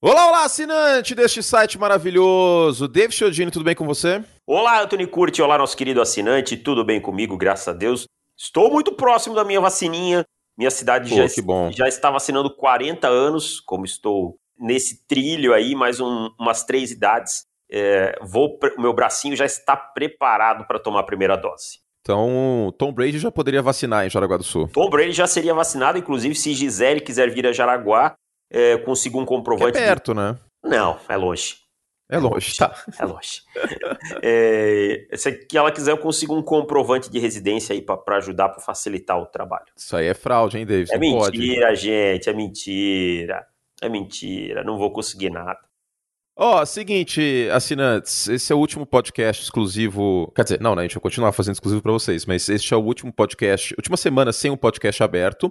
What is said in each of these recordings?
Olá, olá, assinante deste site maravilhoso. David Chiodini, tudo bem com você? Olá, Antônio Curti, olá, nosso querido assinante, tudo bem comigo, graças a Deus. Estou muito próximo da minha vacininha. Minha cidade Pô, já, que bom. já está vacinando 40 anos, como estou nesse trilho aí, mais um- umas três idades. É, vou, o meu bracinho já está preparado para tomar a primeira dose. Então, Tom Brady já poderia vacinar em Jaraguá do Sul. Tom Brady já seria vacinado, inclusive se Gisele quiser vir a Jaraguá, é, consigo um é comprovante. de- perto, né? Não, é longe. É longe, tá. É longe. É, se ela quiser, eu consigo um comprovante de residência aí para ajudar, para facilitar o trabalho. Isso aí é fraude, hein, David? É Não pode. mentira, gente, é mentira. É mentira, não vou conseguir nada. Ó, seguinte, assinantes, esse é o último podcast exclusivo. Quer dizer, não, né? A gente vai continuar fazendo exclusivo pra vocês, mas este é o último podcast, última semana sem um podcast aberto.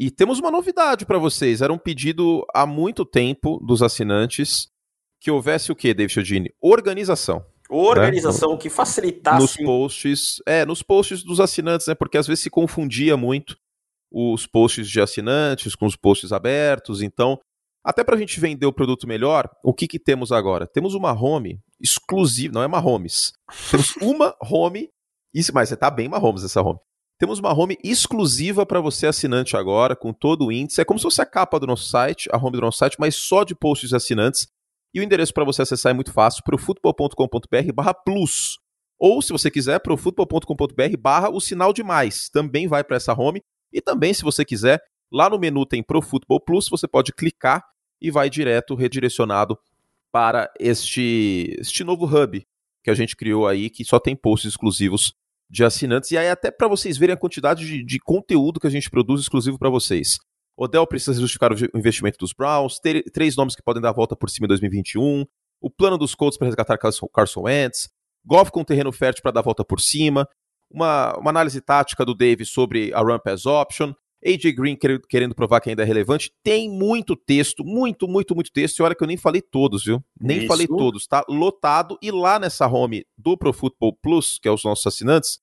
E temos uma novidade pra vocês. Era um pedido há muito tempo dos assinantes que houvesse o quê, David Chiodini? Organização. Organização que nos facilitasse. posts, é, nos posts dos assinantes, né? Porque às vezes se confundia muito os posts de assinantes com os posts abertos. Então, até para a gente vender o produto melhor, o que, que temos agora? Temos uma home exclusiva, não é uma homes. Temos uma home, isso, mas tá bem uma homes essa home. Temos uma home exclusiva para você assinante agora, com todo o índice. É como se fosse a capa do nosso site, a home do nosso site, mas só de posts de assinantes. E o endereço para você acessar é muito fácil, profutbol.com.br barra plus. Ou, se você quiser, profutbol.com.br barra o sinal de mais. Também vai para essa home. E também, se você quiser, lá no menu tem Pro Football Plus, você pode clicar e vai direto redirecionado para este, este novo hub que a gente criou aí, que só tem posts exclusivos de assinantes. E aí, até para vocês verem a quantidade de, de conteúdo que a gente produz exclusivo para vocês. Odell precisa justificar o investimento dos Browns, ter- três nomes que podem dar a volta por cima em 2021, o plano dos Colts para resgatar Carson, Carson Wentz, Goff com terreno fértil para dar a volta por cima, uma, uma análise tática do Dave sobre a Run Pass Option, AJ Green quer- querendo provar que ainda é relevante. Tem muito texto, muito, muito, muito texto. E olha que eu nem falei todos, viu? Nem Isso. falei todos, tá? Lotado. E lá nessa home do Pro Football Plus, que é os nossos assinantes,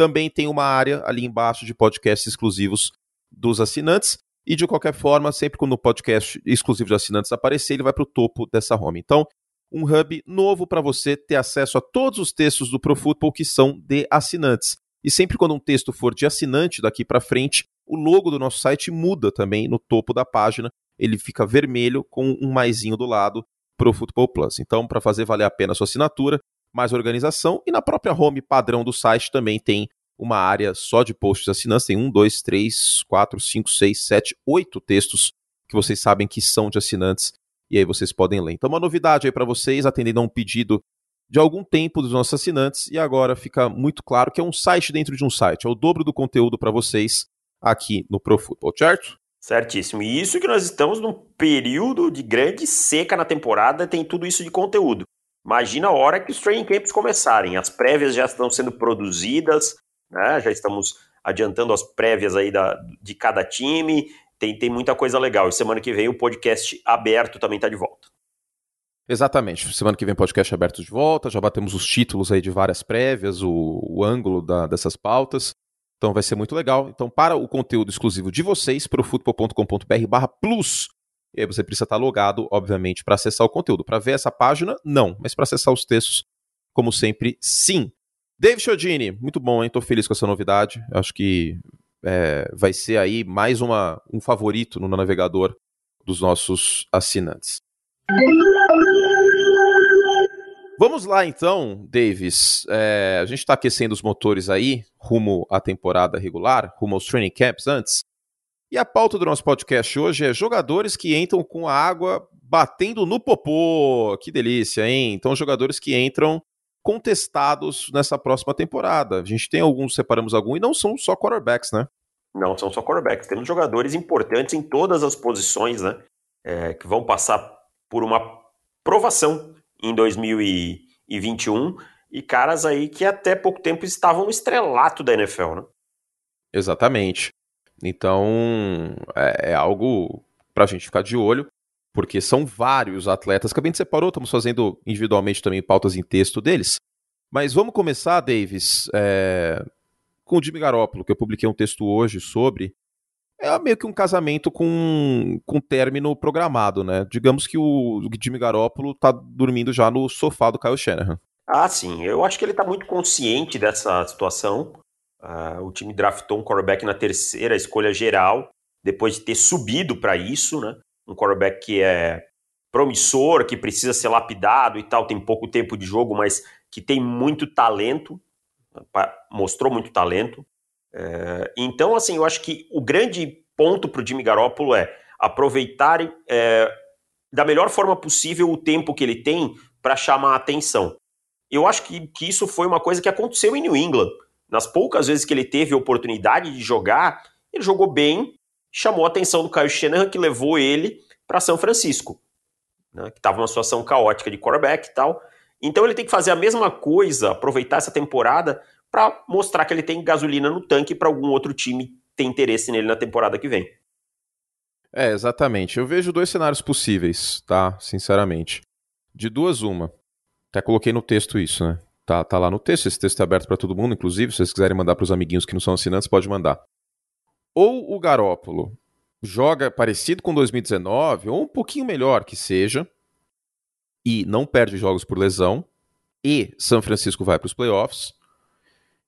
também tem uma área ali embaixo de podcasts exclusivos dos assinantes. E de qualquer forma, sempre quando o podcast exclusivo de assinantes aparecer, ele vai para o topo dessa home. Então, um hub novo para você ter acesso a todos os textos do Pro Football que são de assinantes. E sempre quando um texto for de assinante daqui para frente, o logo do nosso site muda também no topo da página. Ele fica vermelho com um maisinho do lado Pro Football Plus. Então, para fazer valer a pena a sua assinatura, mais organização. E na própria home padrão do site também tem uma área só de posts assinantes. Tem um, dois, três, quatro, cinco, seis, sete, oito textos que vocês sabem que são de assinantes. E aí vocês podem ler. Então, uma novidade aí para vocês, atendendo a um pedido de algum tempo dos nossos assinantes. E agora fica muito claro que é um site dentro de um site. É o dobro do conteúdo para vocês aqui no Pro Football, certo? Certíssimo. E isso que nós estamos num período de grande seca na temporada, tem tudo isso de conteúdo. Imagina a hora que os training camps começarem. As prévias já estão sendo produzidas, né? já estamos adiantando as prévias aí da, de cada time. Tem, tem muita coisa legal. E semana que vem o podcast aberto também está de volta. Exatamente. Semana que vem podcast aberto de volta, já batemos os títulos aí de várias prévias, o, o ângulo da- dessas pautas. Então vai ser muito legal. Então, para o conteúdo exclusivo de vocês, profutbol.com.br barra plus. E aí você precisa estar logado, obviamente, para acessar o conteúdo. Para ver essa página, não. Mas para acessar os textos, como sempre, sim. David Chiodini, muito bom, hein? Tô feliz com essa novidade. Acho que é, vai ser aí mais uma, um favorito no navegador dos nossos assinantes. Vamos lá então, Davis. É, a gente está aquecendo os motores aí, rumo à temporada regular, rumo aos training camps antes. E a pauta do nosso podcast hoje é jogadores que entram com a água batendo no popô. Que delícia, hein? Então, jogadores que entram contestados nessa próxima temporada. A gente tem alguns, separamos alguns, e não são só quarterbacks, né? Não são só quarterbacks. Temos jogadores importantes em todas as posições, né? É, que vão passar por uma provação em 2021 e caras aí que até pouco tempo estavam no estrelato da NFL, né? Exatamente. Então, é, é algo pra gente ficar de olho, porque são vários atletas que a gente separou, estamos fazendo individualmente também pautas em texto deles. Mas vamos começar, Davis, é, com o Jimmy Garoppolo, que eu publiquei um texto hoje sobre. é meio que um casamento com, com término programado, né? Digamos que o, o Jimmy Garoppolo tá dormindo já no sofá do Kyle Shanahan. Ah, sim. Eu acho que ele tá muito consciente dessa situação. Uh, o time draftou um quarterback na terceira escolha geral, depois de ter subido para isso, né? Um quarterback que é promissor, que precisa ser lapidado e tal, tem pouco tempo de jogo, mas que tem muito talento, mostrou muito talento. É, então, assim, eu acho que o grande ponto para o Jimmy Garoppolo é aproveitar é, da melhor forma possível o tempo que ele tem para chamar a atenção. Eu acho que, que isso foi uma coisa que aconteceu em New England. Nas poucas vezes que ele teve oportunidade de jogar, ele jogou bem, chamou a atenção do Kyle Shanahan, que levou ele para São Francisco, né, que estava numa situação caótica de quarterback e tal. Então ele tem que fazer a mesma coisa, aproveitar essa temporada para mostrar que ele tem gasolina no tanque para algum outro time ter interesse nele na temporada que vem. É, exatamente. Eu vejo dois cenários possíveis, tá? Sinceramente. De duas, uma. Até coloquei no texto isso, né? Tá, tá lá no texto, esse texto é aberto para todo mundo, inclusive, se vocês quiserem mandar para os amiguinhos que não são assinantes, pode mandar. Ou o Garópolo joga parecido com 2019, ou um pouquinho melhor que seja, e não perde jogos por lesão, e São Francisco vai para os playoffs,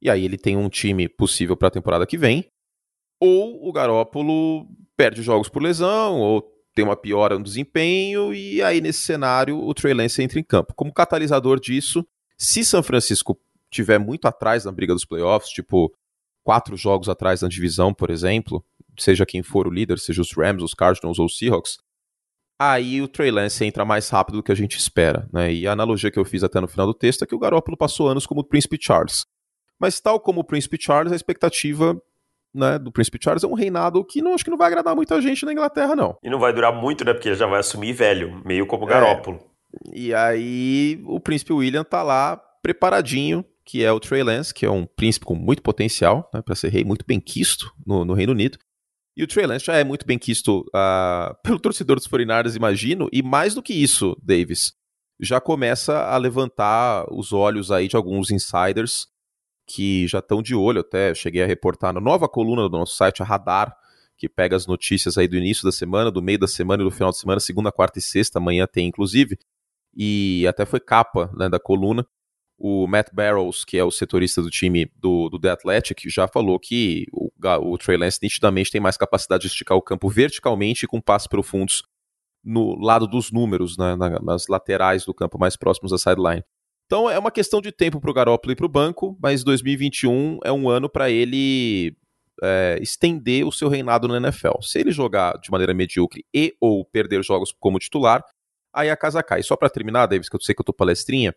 e aí ele tem um time possível para a temporada que vem, ou o Garópolo perde jogos por lesão, ou tem uma piora no desempenho, e aí nesse cenário o Trey Lance entra em campo. Como catalisador disso, se São Francisco tiver muito atrás na briga dos playoffs, tipo quatro jogos atrás na divisão, por exemplo, seja quem for o líder, seja os Rams, os Cardinals ou os Seahawks, aí o Trey Lance entra mais rápido do que a gente espera. Né? E a analogia que eu fiz até no final do texto é que o Garoppolo passou anos como o Príncipe Charles. Mas tal como o Príncipe Charles, a expectativa né, do Príncipe Charles é um reinado que não acho que não vai agradar muita gente na Inglaterra, não. E não vai durar muito, né? Porque ele já vai assumir velho, meio como o Garópolo. É. E aí o Príncipe William tá lá preparadinho, que é o Trey Lance, que é um príncipe com muito potencial, né, para ser rei, muito bem quisto no, no Reino Unido. E o Trey Lance já é muito bem quisto uh, pelo torcedor dos 49 imagino, e mais do que isso, Davis, já começa a levantar os olhos aí de alguns insiders que já estão de olho, até cheguei a reportar na nova coluna do nosso site, a Radar, que pega as notícias aí do início da semana, do meio da semana e do final de semana, segunda, quarta e sexta, amanhã tem inclusive, e até foi capa né, da coluna. O Matt Barrows, que é o setorista do time do, do The Athletic, já falou que o, o Trey Lance nitidamente tem mais capacidade de esticar o campo verticalmente e com passos profundos no lado dos números, né, nas laterais do campo mais próximos da sideline. Então é uma questão de tempo para o Garoppolo ir para o banco, mas 2021 é um ano para ele é, estender o seu reinado no NFL. Se ele jogar de maneira medíocre e ou perder jogos como titular, aí a casa cai. Só para terminar, Davis, que eu sei que eu tô palestrinha,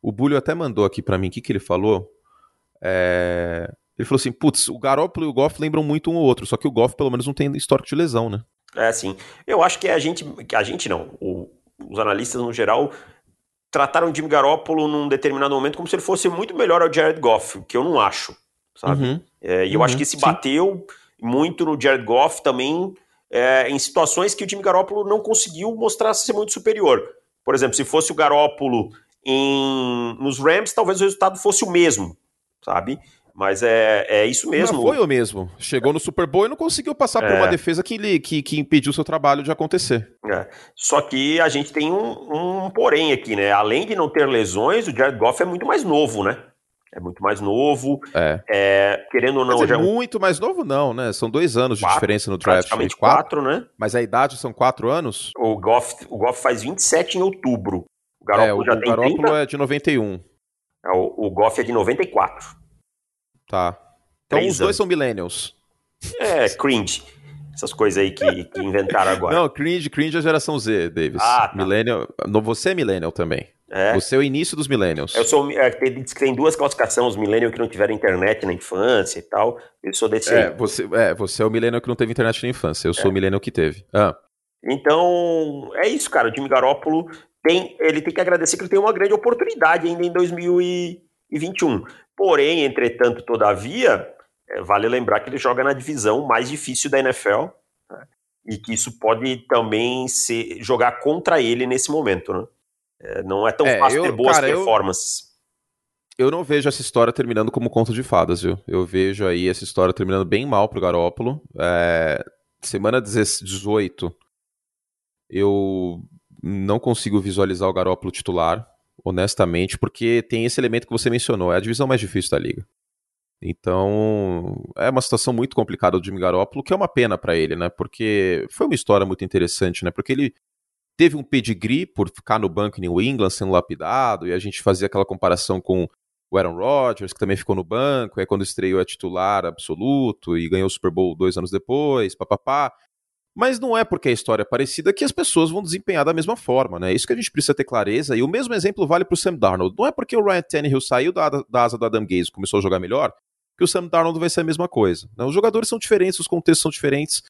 o Bulho até mandou aqui para mim, o que, que ele falou? É... Ele falou assim, putz, o Garoppolo e o Goff lembram muito um ou outro, só que o Goff pelo menos não tem histórico de lesão, né? É, sim. Eu acho que a gente, a gente não, o, os analistas no geral trataram o Jimmy Garoppolo num determinado momento como se ele fosse muito melhor ao Jared Goff, que eu não acho, sabe? Uhum. É, e eu uhum, acho que se bateu sim. muito no Jared Goff também é, em situações que o Jimmy Garoppolo não conseguiu mostrar ser muito superior. Por exemplo, se fosse o Garoppolo em, nos Rams, talvez o resultado fosse o mesmo, sabe? Mas é, é isso mesmo. Não foi o mesmo. Chegou no Super Bowl e não conseguiu passar é. por uma defesa que, que, que impediu o seu trabalho de acontecer. É. Só que a gente tem um, um porém aqui, né? Além de não ter lesões, o Jared Goff é muito mais novo, né? É muito mais novo. É. é querendo ou não. Dizer, já... É muito mais novo, não, né? São dois anos quatro, de diferença no draft. Praticamente quatro, quatro, né? Mas a idade são quatro anos? O Goff, o Goff faz 27 em outubro. O é, o, já o tem Garoppolo 30. é de 91. É, o, o Goff é de 94. Tá. Então Três os dois são millennials. É, cringe. Essas coisas aí que, que inventaram agora. Não, cringe, cringe é a geração Z, Davis. Ah, tá. Millennial. Você é millennial também. É. Você é o início dos millennials. Eu sou. É, diz que tem duas classificações, os millennials que não tiveram internet na infância e tal. Eu sou desse é, aí. Você, é, você é o millennial que não teve internet na infância. Eu sou é. o millennial que teve. Ah. Então, é isso, cara. O Jimmy Garoppolo tem, ele tem que agradecer que ele tem uma grande oportunidade ainda em 2021. Porém, entretanto, todavia, é, vale lembrar que ele joga na divisão mais difícil da NFL né? e que isso pode também ser, jogar contra ele nesse momento. Né? É, não é tão é, fácil eu, ter boas cara, performances. Eu, eu, não vejo essa história terminando como conto de fadas, viu? Eu vejo aí essa história terminando bem mal pro Garópolo. É, semana 18, eu não consigo visualizar o Garópolo titular, honestamente, porque tem esse elemento que você mencionou, é a divisão mais difícil da liga. Então, é uma situação muito complicada do Jimmy Garoppolo, que é uma pena para ele, né? Porque foi uma história muito interessante, né? Porque ele teve um pedigree por ficar no banco em New England sendo lapidado, e a gente fazia aquela comparação com o Aaron Rodgers, que também ficou no banco, aí quando estreou é titular absoluto e ganhou o Super Bowl dois anos depois, papapá. Mas não é porque a história é parecida que as pessoas vão desempenhar da mesma forma, né? Isso que a gente precisa ter clareza. E o mesmo exemplo vale para o Sam Darnold. Não é porque o Ryan Tannehill saiu da, da asa do Adam Gaze e começou a jogar melhor que o Sam Darnold vai ser a mesma coisa. Né? Os jogadores são diferentes, os contextos são diferentes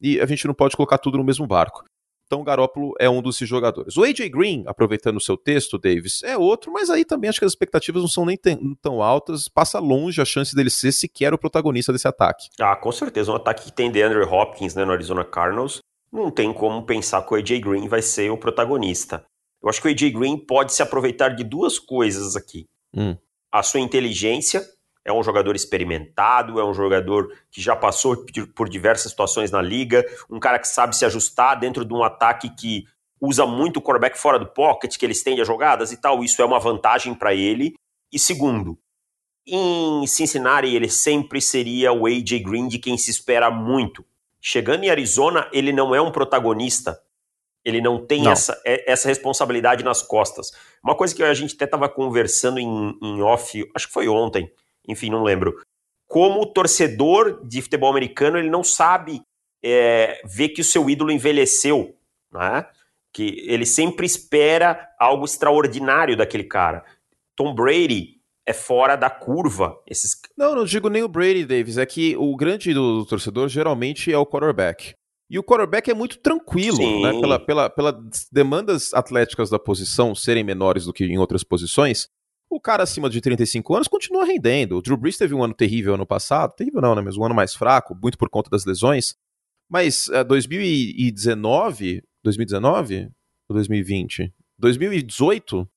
e a gente não pode colocar tudo no mesmo barco. Então Garópolo é um desses jogadores. O AJ Green, aproveitando o seu texto, Davis, é outro, mas aí também acho que as expectativas não são nem tão altas. Passa longe a chance dele ser sequer o protagonista desse ataque. Ah, com certeza. Um ataque que tem DeAndre Hopkins né, no Arizona Cardinals. Não tem como pensar que o AJ Green vai ser o protagonista. Eu acho que o AJ Green pode se aproveitar de duas coisas aqui. Hum. A sua inteligência, é um jogador experimentado, é um jogador que já passou por diversas situações na liga, um cara que sabe se ajustar dentro de um ataque que usa muito o quarterback fora do pocket, que ele estende as jogadas e tal, isso é uma vantagem para ele. E segundo, em Cincinnati ele sempre seria o AJ Green de quem se espera muito. Chegando em Arizona, ele não é um protagonista. Ele não tem não. Essa, é, essa responsabilidade nas costas. Uma coisa que a gente até estava conversando em, em off, acho que foi ontem, enfim, não lembro. Como torcedor de futebol americano, ele não sabe é, ver que o seu ídolo envelheceu, né? que ele sempre espera algo extraordinário daquele cara. Tom Brady é fora da curva. Esses... Não, não digo nem o Brady, Davis. É que o grande ídolo do torcedor geralmente é o quarterback. E o quarterback é muito tranquilo, né? Pela, pela, pelas demandas atléticas da posição serem menores do que em outras posições, o cara acima de 35 anos continua rendendo. O Drew Brees teve um ano terrível ano passado, terrível não, né? Mas um ano mais fraco, muito por conta das lesões. Mas uh, 2019, 2019 ou 2020? 2018?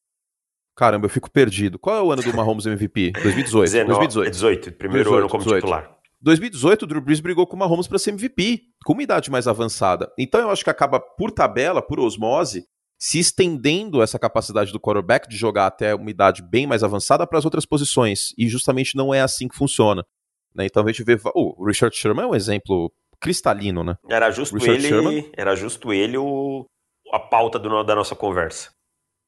Caramba, eu fico perdido. Qual é o ano do Mahomes MVP? 2018. 19, 2018. 18, primeiro 18, ano como 18. titular. 2018, o Drew Brees brigou com o Mahomes para ser MVP, com uma idade mais avançada. Então eu acho que acaba por tabela, por osmose, se estendendo essa capacidade do quarterback de jogar até uma idade bem mais avançada para as outras posições. E justamente não é assim que funciona. Né? Então a gente vê. Oh, o Richard Sherman é um exemplo cristalino, né? Era justo ele. Sherman, era justo ele o, a pauta do, da nossa conversa.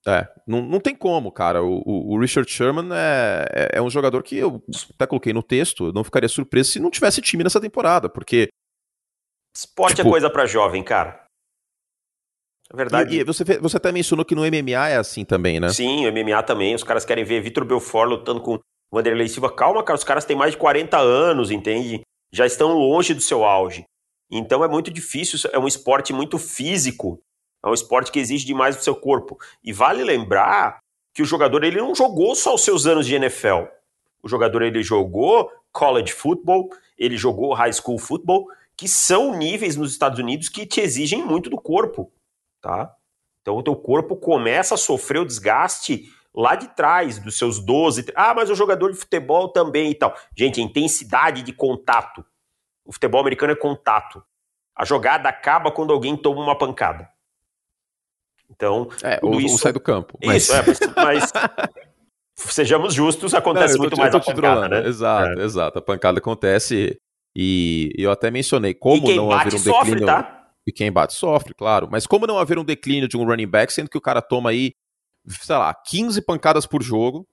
É, não, não tem como, cara. O, o, o Richard Sherman é, é, é, um jogador que eu até coloquei no texto, eu não ficaria surpreso se não tivesse time nessa temporada, porque. Esporte é tipo, é coisa para jovem, cara. É verdade. E, e, você, você até mencionou que no MMA é assim também, né? Sim, o MMA também. Os caras querem ver Vitor Belfort lutando com Vanderlei Silva. Calma, cara, os caras têm mais de 40 anos, entende? Já estão longe do seu auge. Então é muito difícil, é um esporte muito físico. É um esporte que exige demais do seu corpo. E vale lembrar que o jogador ele não jogou só os seus anos de NFL. O jogador ele jogou college football, ele jogou high school football, que são níveis nos Estados Unidos que te exigem muito do corpo tá? Então o teu corpo começa a sofrer o desgaste lá de trás, dos seus 12. Ah, mas o jogador de futebol também e tal. Gente, a intensidade de contato. O futebol americano é contato. A jogada acaba quando alguém toma uma pancada. Então, é, ou, isso... ou sai do campo. Isso, é, mas, mas sejamos justos, acontece Não, muito mais a pancada, né? Exato, é. exato. A pancada acontece e eu até mencionei como não haver um declínio... Sofre, tá? E quem bate sofre, claro. Mas como não haver um declínio de um running back, sendo que o cara toma aí, sei lá, 15 pancadas por jogo,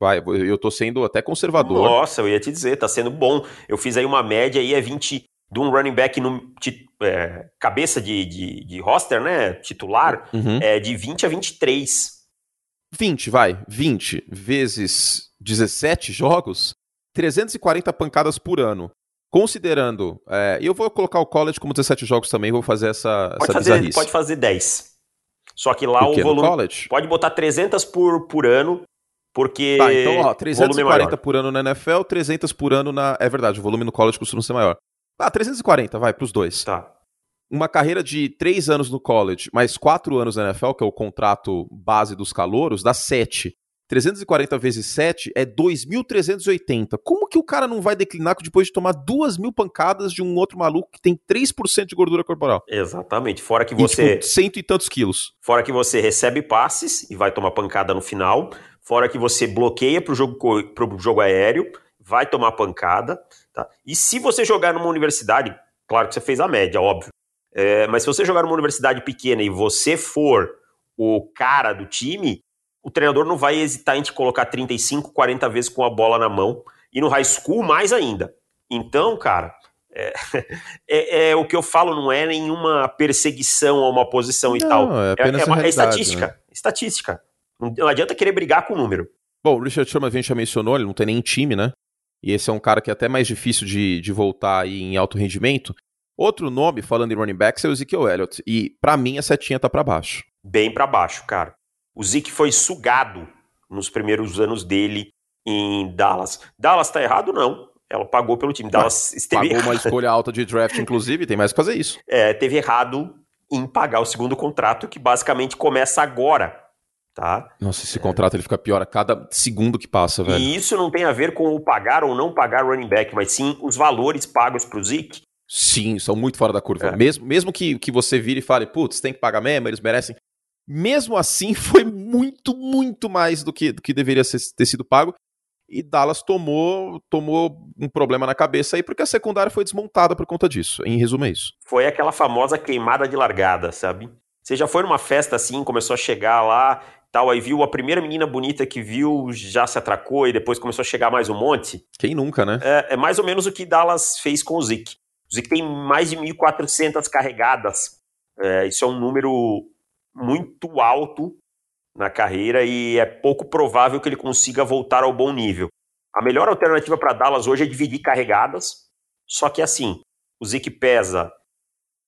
vai, eu tô sendo até conservador. Nossa, eu ia te dizer, tá sendo bom. Eu fiz aí uma média aí, é 20 de um running back no é, cabeça de, de, de, roster, né, titular, uhum. é de 20 a 23. 20, vai, 20 vezes 17 jogos, 340 pancadas por ano. Considerando, é, eu vou colocar o college como 17 jogos também, vou fazer essa, pode essa fazer, bizarrice. Pode fazer 10. Só que lá o, o volume. college? Pode botar 300 por, por ano, porque. Tá, então, ó, 340 por ano na NFL, 300 por ano na. É verdade, o volume no college costuma ser maior. Ah, 340, vai, pros dois. Tá. Uma carreira de 3 anos no college, mais 4 anos na NFL, que é o contrato base dos calouros, dá 7. 340 vezes 7 é 2.380. Como que o cara não vai declinar depois de tomar duas mil pancadas de um outro maluco que tem 3% de gordura corporal? Exatamente. Fora que você. E, tipo, cento e tantos quilos. Fora que você recebe passes e vai tomar pancada no final. Fora que você bloqueia pro jogo, pro jogo aéreo, vai tomar pancada. Tá? E se você jogar numa universidade, claro que você fez a média, óbvio. É, mas se você jogar numa universidade pequena e você for o cara do time, o treinador não vai hesitar em te colocar 35, 40 vezes com a bola na mão. E no high school, mais ainda. Então, cara, é, é, é, o que eu falo, não é nenhuma perseguição a uma posição e não, tal. É, é, é, uma, é estatística. Né? Estatística. Não adianta querer brigar com o número. Bom, o Richard Sherman a gente já mencionou, ele não tem nem time, né? E esse é um cara que é até mais difícil de, de voltar aí em alto rendimento. Outro nome, falando em running backs, é o Ezekiel Elliott. E para mim a setinha tá para baixo. Bem para baixo, cara. O Zeke foi sugado nos primeiros anos dele em Dallas. Dallas tá errado? Não. Ela pagou pelo time. Dallas Mas, esteve Pagou uma escolha alta de draft, inclusive, tem mais que fazer isso. É, teve errado em pagar o segundo contrato, que basicamente começa agora. Tá? Nossa, esse é. contrato ele fica pior a cada segundo que passa, velho. E isso não tem a ver com o pagar ou não pagar running back, mas sim os valores pagos pro Zeke. Sim, são muito fora da curva. É. Mesmo, mesmo que, que você vire e fale, putz, tem que pagar mesmo, eles merecem mesmo assim foi muito, muito mais do que, do que deveria ser, ter sido pago. E Dallas tomou, tomou um problema na cabeça aí, porque a secundária foi desmontada por conta disso. Em resumo, é isso. Foi aquela famosa queimada de largada, sabe? Você já foi numa festa assim, começou a chegar lá, tal, aí viu a primeira menina bonita que viu, já se atracou e depois começou a chegar mais um monte. Quem nunca, né? É, é mais ou menos o que Dallas fez com o Zeke. O Zeke tem mais de 1.400 carregadas. É, isso é um número muito alto na carreira e é pouco provável que ele consiga voltar ao bom nível. A melhor alternativa para Dallas hoje é dividir carregadas, só que assim, o Zeke pesa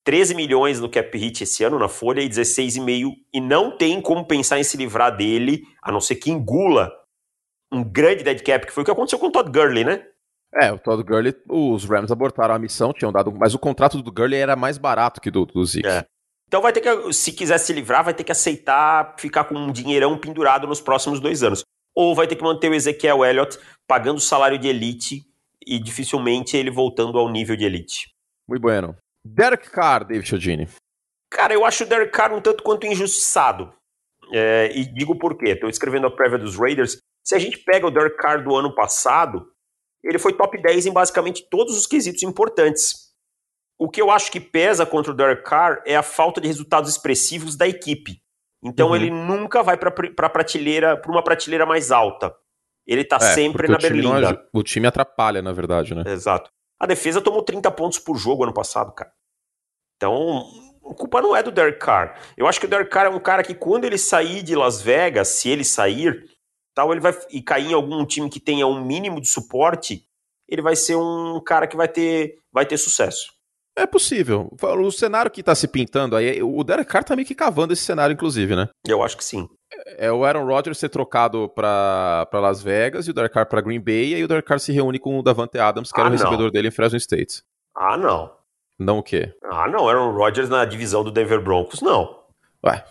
13 milhões no cap hit esse ano na folha e 16,5 e não tem como pensar em se livrar dele, a não ser que engula um grande dead cap, que foi o que aconteceu com o Todd Gurley, né? É, o Todd Gurley, os Rams abortaram a missão, tinham dado, mas o contrato do Gurley era mais barato que do, do Zeke. É. Então vai ter que, se quiser se livrar, vai ter que aceitar ficar com um dinheirão pendurado nos próximos dois anos. Ou vai ter que manter o Ezequiel Elliott pagando o salário de elite e dificilmente ele voltando ao nível de elite. Muito bueno. Derek Carr, David Chodini. Cara, eu acho o Derek Carr um tanto quanto injustiçado. É, e digo por quê. Estou escrevendo a prévia dos Raiders. Se a gente pega o Derek Carr do ano passado, ele foi top 10 em basicamente todos os quesitos importantes. O que eu acho que pesa contra o Derek Carr é a falta de resultados expressivos da equipe. Então uhum. ele nunca vai para prateleira, para uma prateleira mais alta. Ele tá é, sempre na berlinda. o time atrapalha, na verdade, né? Exato. A defesa tomou 30 pontos por jogo ano passado, cara. Então, a culpa não é do Derek Carr. Eu acho que o Derek Carr é um cara que quando ele sair de Las Vegas, se ele sair, tal, ele vai e cair em algum time que tenha um mínimo de suporte, ele vai ser um cara que vai ter vai ter sucesso. É possível. O cenário que tá se pintando aí, o Derek Carr tá meio que cavando esse cenário, inclusive, né? Eu acho que sim. É o Aaron Rodgers ser trocado pra, pra Las Vegas e o Derek Carr pra Green Bay, e aí o Derek Carr se reúne com o Davante Adams, que ah, era o recebedor dele em Fresno State. Ah, não. Não o quê? Ah, não. Aaron Rodgers na divisão do Denver Broncos, não. Ué.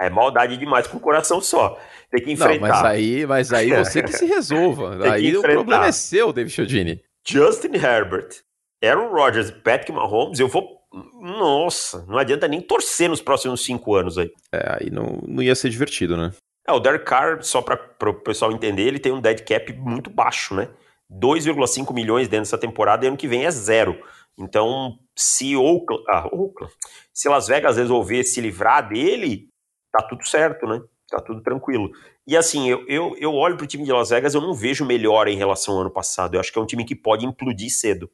É maldade demais com o coração só. Tem que enfrentar. Não, mas aí, mas aí você que se resolva. aí o problema é seu, David Chodini. Justin Herbert Aaron Rodgers e Patrick Mahomes, eu vou. Nossa, não adianta nem torcer nos próximos cinco anos aí. É, aí não, não ia ser divertido, né? É, o Derek Carr, só para o pessoal entender, ele tem um dead cap muito baixo, né? 2,5 milhões dentro dessa temporada e ano que vem é zero. Então, se Oakland, ah, Oakland, se Las Vegas resolver se livrar dele, tá tudo certo, né? Tá tudo tranquilo. E assim, eu, eu, eu olho pro time de Las Vegas, eu não vejo melhor em relação ao ano passado. Eu acho que é um time que pode implodir cedo.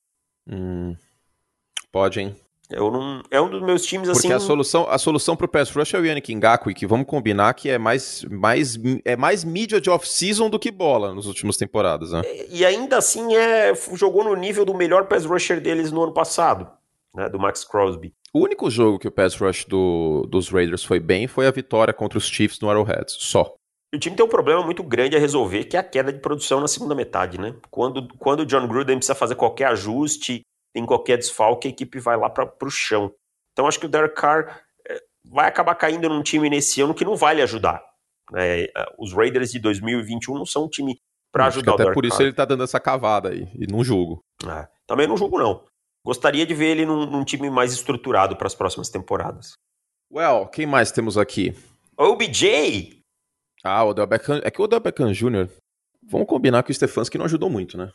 Hum, pode, hein? Eu não, é um dos meus times Porque assim. Porque a solução, a solução pro pass rush é o Yannick Ngakwe, que vamos combinar que é mais, mais, é mais mídia de off-season do que bola nas últimas temporadas, né? E, e, ainda assim é, jogou no nível do melhor pass rusher deles no ano passado, né, do Max Crosby. O único jogo que o pass rush do, dos Raiders foi bem foi a vitória contra os Chiefs no Arrowhead, só. O time tem um problema muito grande a resolver, que é a queda de produção na segunda metade, né? Quando, quando o John Gruden precisa fazer qualquer ajuste, tem qualquer desfalque, a equipe vai lá para o chão. Então acho que o Derek Carr é, vai acabar caindo num time nesse ano que não vai lhe ajudar. É, os Raiders de 2021 não são um time para ajudar até o Derek por isso Carr. ele tá dando essa cavada aí, e não julgo. É, também não julgo, não. Gostaria de ver ele num, num time mais estruturado para as próximas temporadas. Well, quem mais temos aqui? OBJ! Ah, o Odell Beckham. É que o Odell Beckham Jr. Vamos combinar que o Stefanski não ajudou muito, né?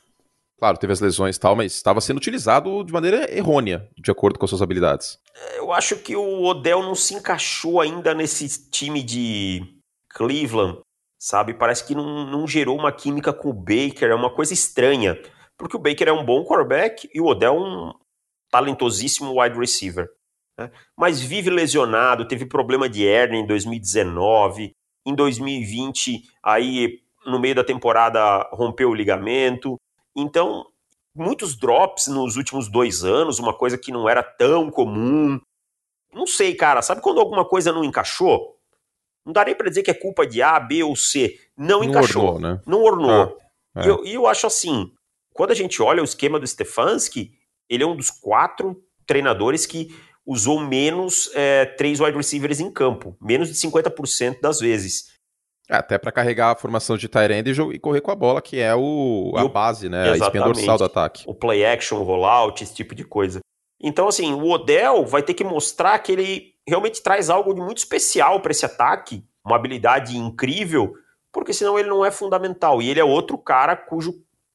Claro, teve as lesões e tal, mas estava sendo utilizado de maneira errônea, de acordo com as suas habilidades. Eu acho que o Odell não se encaixou ainda nesse time de Cleveland, sabe? Parece que não, não gerou uma química com o Baker, é uma coisa estranha. Porque o Baker é um bom quarterback e o Odell é um talentosíssimo wide receiver. Né? Mas vive lesionado, teve problema de hernia em 2019, em 2020, aí no meio da temporada rompeu o ligamento. Então, muitos drops nos últimos dois anos, uma coisa que não era tão comum. Não sei, cara, sabe quando alguma coisa não encaixou? Não dá nem pra dizer que é culpa de A, B ou C. Não, Não encaixou. ornou, né? Não ornou. Ah, é. E eu, e eu acho assim, quando a gente olha o esquema do Stefanski, ele é um dos quatro treinadores que usou menos é, três wide receivers em campo, menos de 50% das vezes. É, Até pra carregar a formação de Tyrande e, correr com a bola, que é o, a o- base, né? A espinha dorsal do ataque. O play action, o rollout, esse tipo de coisa. Então, assim, o Odell vai ter que mostrar que ele realmente traz algo de muito especial para esse ataque, uma habilidade incrível, porque senão ele não é fundamental. E ele é outro cara cujo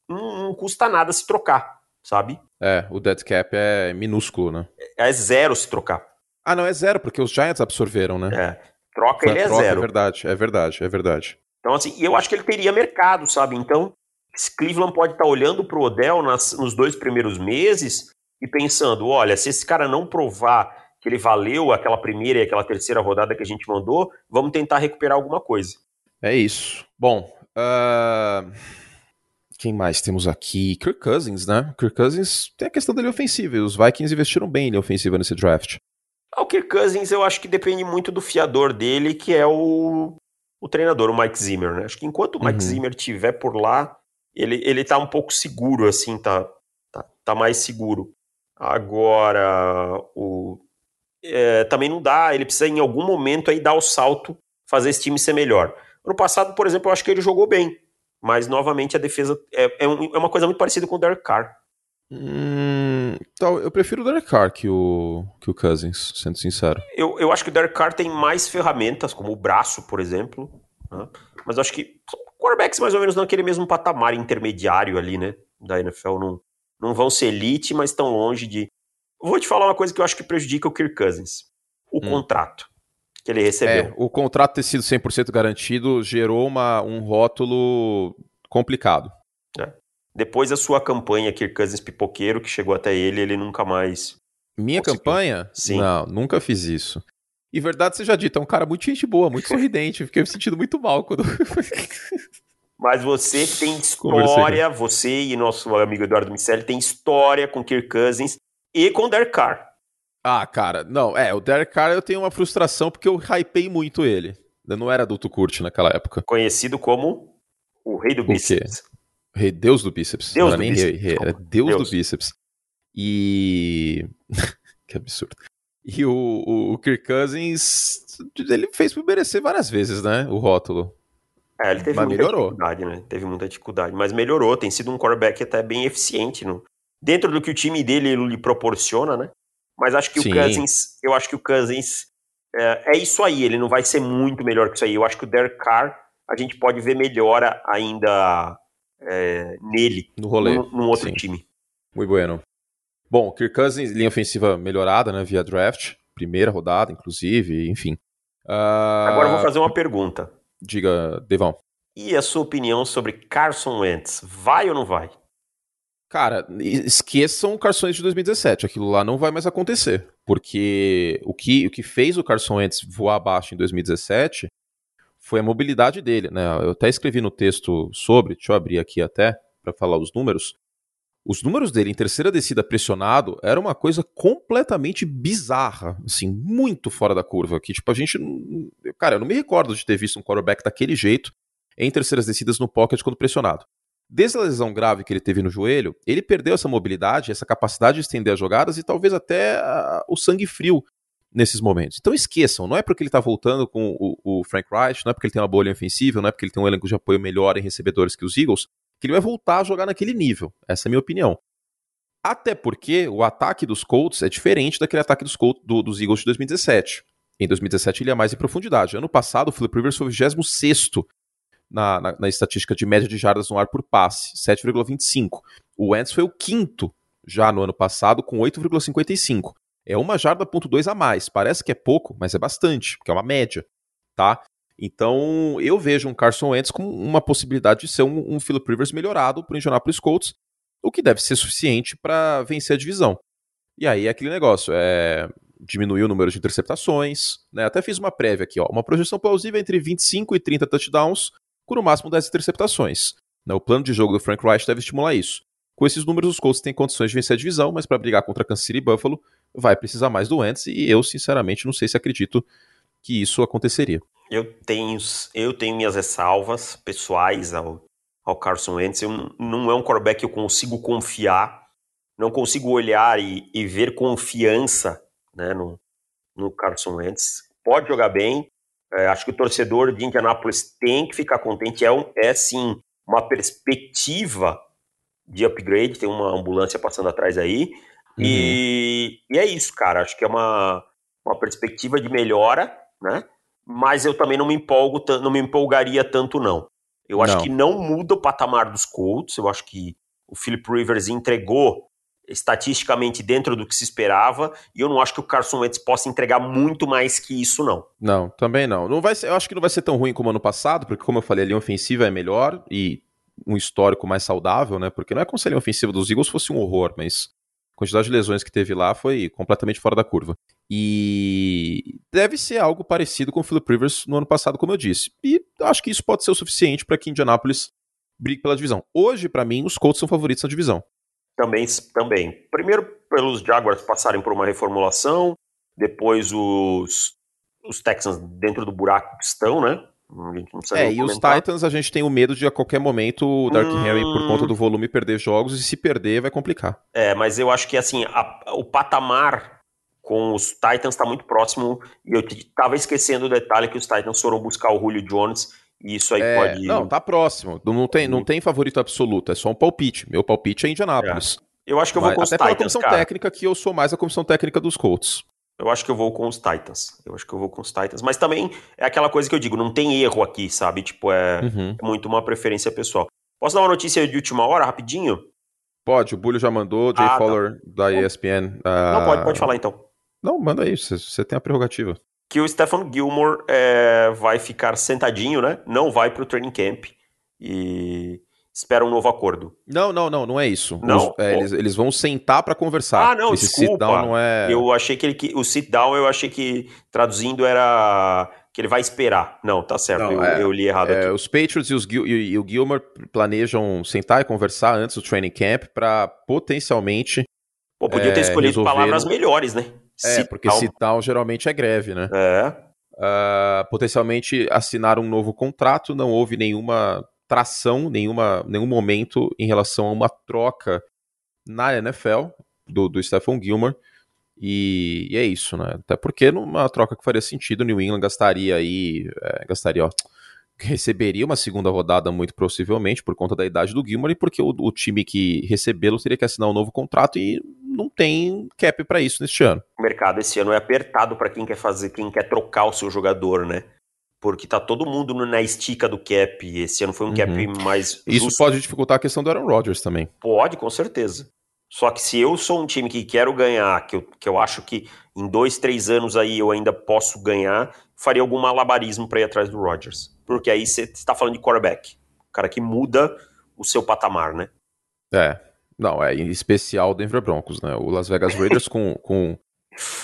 não, não custa nada se trocar, sabe? É, o dead cap é minúsculo, né? É zero se trocar. Ah, não, é zero, porque os Giants absorveram, né? É. Troca Foi a ele é troca, zero. É verdade, é verdade, é verdade. Então, assim, e eu acho que ele teria mercado, sabe? Então, Cleveland pode estar olhando pro Odell nas- nos dois primeiros meses e pensando: olha, se esse cara não provar que ele valeu aquela primeira e aquela terceira rodada que a gente mandou, vamos tentar recuperar alguma coisa. É isso. Bom, ah, quem mais temos aqui? Kirk Cousins, né? Kirk Cousins tem a questão dele ofensiva. e Os Vikings investiram bem em ofensiva nesse draft. Ah, O Kirk Cousins, eu acho que depende muito do fiador dele, que é o, o treinador, o Mike Zimmer, né? Acho que enquanto o Mike Uhum. Zimmer estiver por lá, ele, ele tá um pouco seguro, assim, tá, tá, tá mais seguro. Agora, o, é, também não dá, ele precisa em algum momento aí dar o salto, fazer esse time ser melhor. Ano passado, por exemplo, eu acho que ele jogou bem, mas novamente a defesa é, é, um- é uma coisa muito parecida com o Derek Carr. Hum, então, eu prefiro o Derek Carr que o, que o Cousins, sendo sincero. Eu, eu acho que o Derek Carr tem mais ferramentas, como o braço, por exemplo. né? Mas eu acho que quarterbacks mais ou menos naquele mesmo patamar intermediário ali, né? Da NFL. Não, não vão ser elite, mas estão longe de. Vou te falar uma coisa que eu acho que prejudica o Kirk Cousins: o Hum. contrato que ele É, recebeu. o contrato ter sido 100% garantido gerou uma, um rótulo complicado. Depois da sua campanha, Kirk Cousins pipoqueiro, que chegou até ele, ele nunca mais. Minha Conseguiu. campanha? Sim. Não, nunca fiz isso. E verdade seja dita, é um cara muito gente boa, muito sorridente. Fiquei me sentindo muito mal quando. Mas você tem história, você e nosso amigo Eduardo Micelli tem história com Kirk Cousins e com Derek Carr. Ah, cara, não, é, o Derek Carr eu tenho uma frustração porque eu hypei muito ele. Eu não era adulto curte naquela época. Conhecido como o rei do bíceps. Rei Deus do bíceps. Deus do nem bíceps, rei, rei, era. Deus, Deus. do bíceps. E. que absurdo. E o, o, o Kirk Cousins, ele fez por merecer várias vezes, né? O rótulo. É, ele teve Mas muita melhorou. dificuldade, né? Teve muita dificuldade, mas melhorou. Tem sido um quarterback até bem eficiente no... dentro do que o time dele lhe proporciona, né? Mas acho que Sim. o Cousins, eu acho que o Cousins é, é isso aí. Ele não vai ser muito melhor que isso aí. Eu acho que o Derek Carr a gente pode ver melhora ainda é, nele, No rolê. num, num outro Sim. time. Muito bueno. Bom, Kirk Cousins, linha ofensiva melhorada, né? Via draft. Primeira rodada, inclusive, enfim. Ah, Agora eu vou fazer uma pergunta. Diga, Devão. E a sua opinião sobre Carson Wentz? Vai ou não vai? Cara, esqueçam o Carson Wentz de 2017. Aquilo lá não vai mais acontecer. Porque o que, o que fez o Carson Wentz voar abaixo em 2017 foi a mobilidade dele, né? Eu até escrevi no texto sobre, deixa eu abrir aqui até para falar os números. Os números dele em terceira descida pressionado era uma coisa completamente bizarra, assim, muito fora da curva. Que, tipo, a gente. Cara, eu não me recordo de ter visto um quarterback daquele jeito em terceiras descidas no pocket quando pressionado. Desde a lesão grave que ele teve no joelho, ele perdeu essa mobilidade, essa capacidade de estender as jogadas e talvez até ah, o sangue frio nesses momentos. Então esqueçam, não é porque ele está voltando com o, o, Frank Reich, não é porque ele tem uma boa linha ofensiva, não é porque ele tem um elenco de apoio melhor em recebedores que os Eagles, que ele vai voltar a jogar naquele nível. Essa é a minha opinião. Até porque o ataque dos Colts é diferente daquele ataque dos, Colts, do, dos Eagles de 2017. Em 2017 ele ia mais em profundidade. Ano passado o Philip Rivers foi o 26 na, na, na, estatística de média de jardas no ar por passe, 7,25. O Wentz foi o quinto já no ano passado com 8,55. É uma jarda ponto dois a mais. Parece que é pouco, mas é bastante, porque é uma média, tá? Então eu vejo um Carson Wentz com uma possibilidade de ser um, um Philip Rivers melhorado para o Indianapolis Colts, o que deve ser suficiente para vencer a divisão. E aí é aquele negócio, é diminuir o número de interceptações, né? Até fiz uma prévia aqui, ó, uma projeção plausível entre 25 e 30 touchdowns, com no máximo 10 interceptações. Né? O plano de jogo do Frank Reich deve estimular isso. Com esses números, os Colts têm condições de vencer a divisão, mas para brigar contra Kansas City e Buffalo, vai precisar mais do Wentz, e eu, sinceramente, não sei se acredito que isso aconteceria. Eu tenho, eu tenho minhas ressalvas pessoais ao, ao Carson Wentz. Eu, não é um quarterback que eu consigo confiar, não consigo olhar e, e ver confiança né, no, no Carson Wentz. Pode jogar bem, é, acho que o torcedor de Indianápolis tem que ficar contente. É, um, é sim uma perspectiva de upgrade, tem uma ambulância passando atrás aí. Uhum. E, e, é isso, cara. Acho que é uma, uma perspectiva de melhora, né? Mas eu também não me empolgo, não me empolgaria tanto, não. Eu acho não. que não muda o patamar dos Colts. Eu acho que o Philip Rivers entregou estatisticamente dentro do que se esperava, e eu não acho que o Carson Wentz possa entregar muito mais que isso, não. Não, também não. não vai ser, eu acho que não vai ser tão ruim como ano passado, porque, como eu falei, a linha ofensiva é melhor e um histórico mais saudável, né? Porque não é como se a linha ofensiva dos Eagles fosse um horror, mas a quantidade de lesões que teve lá foi completamente fora da curva. E deve ser algo parecido com o Philip Rivers no ano passado, como eu disse. E acho que isso pode ser o suficiente para que Indianapolis brigue pela divisão. Hoje, para mim, os Colts são favoritos na divisão. Também, também. Primeiro, pelos Jaguars passarem por uma reformulação, depois os, os Texans dentro do buraco que estão, né? é, e os Titans a gente tem o medo de a qualquer momento o Dark hum... Henry, por conta do volume, perder jogos, e se perder vai complicar. É, mas eu acho que assim, a, o patamar com os Titans está muito próximo, e eu estava esquecendo o detalhe que os Titans foram buscar o Julio Jones isso aí é, pode. Não, tá próximo. Não tem, não uhum. tem favorito absoluto, é só um palpite. Meu palpite é Indianápolis. É. Eu acho que eu vou Mas, com os até Titans. Pela comissão cara. técnica, que eu sou mais a comissão técnica dos Colts. Eu acho que eu vou com os Titans. Eu acho que eu vou com os Titans. Mas também é aquela coisa que eu digo, não tem erro aqui, sabe? Tipo, é, uhum. é muito uma preferência pessoal. Posso dar uma notícia de última hora, rapidinho? Pode, o Bulho já mandou, Jay ah. Fowler tá. da ESPN. Uh... Não, pode, pode falar então. Não, manda aí, você tem a prerrogativa que o Stephen Gilmore é, vai ficar sentadinho, né? Não vai para o training camp e espera um novo acordo. Não, não, não, não é isso. Não, Os, é, eles, eles vão sentar para conversar. Ah, não, Esse desculpa. Sit down não é... Eu achei que ele que o sit down eu achei que traduzindo era que ele vai esperar. Não, tá certo. Não, eu, é, eu, li errado é, Os Patriots e, os, e, e o Gilmore planejam sentar e conversar antes do training camp para potencialmente Pô, podia ter é, escolhido palavras melhores, né? É, porque sit-down geralmente é greve, né? É. Uh, potencialmente assinar um novo contrato, não houve nenhuma tração, nenhuma, nenhum momento em relação a uma troca na NFL do, do Stephen Gilmore. E, e, é isso, né? Até porque numa troca que faria sentido, o New England gastaria aí. É, gastaria, ó, receberia uma segunda rodada muito possivelmente por conta da idade do Gilmore e porque o, o time que recebê-lo teria que assinar um novo contrato e não tem cap para isso neste ano. O mercado esse ano é apertado para quem quer fazer, quem quer trocar o seu jogador, né? Porque tá todo mundo na estica do cap. Esse ano foi um cap uhum. mais. Isso justo. pode dificultar a questão do Aaron Rodgers também. Pode, com certeza. Só que se eu sou um time que quero ganhar, que eu, que eu acho que em dois, três anos aí eu ainda posso ganhar, faria algum malabarismo para ir atrás do Rodgers. Porque aí você está falando de quarterback. O cara que muda o seu patamar, né? É. Não, é em especial o Denver Broncos, né? O Las Vegas Raiders com, com,